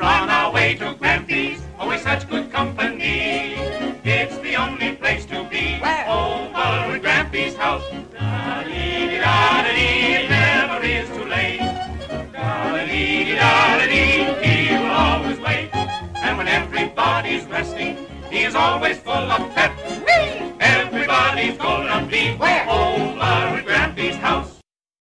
On our way to Grampy's, always oh, such good company. It's the only place to be. Where? Over at Grampy's house. Da-dee-dee-da-dee, it never is too late. Da-dee-dee-da-dee, he will always wait. And when everybody's resting, he is always full of pep. Everybody's gonna be Where?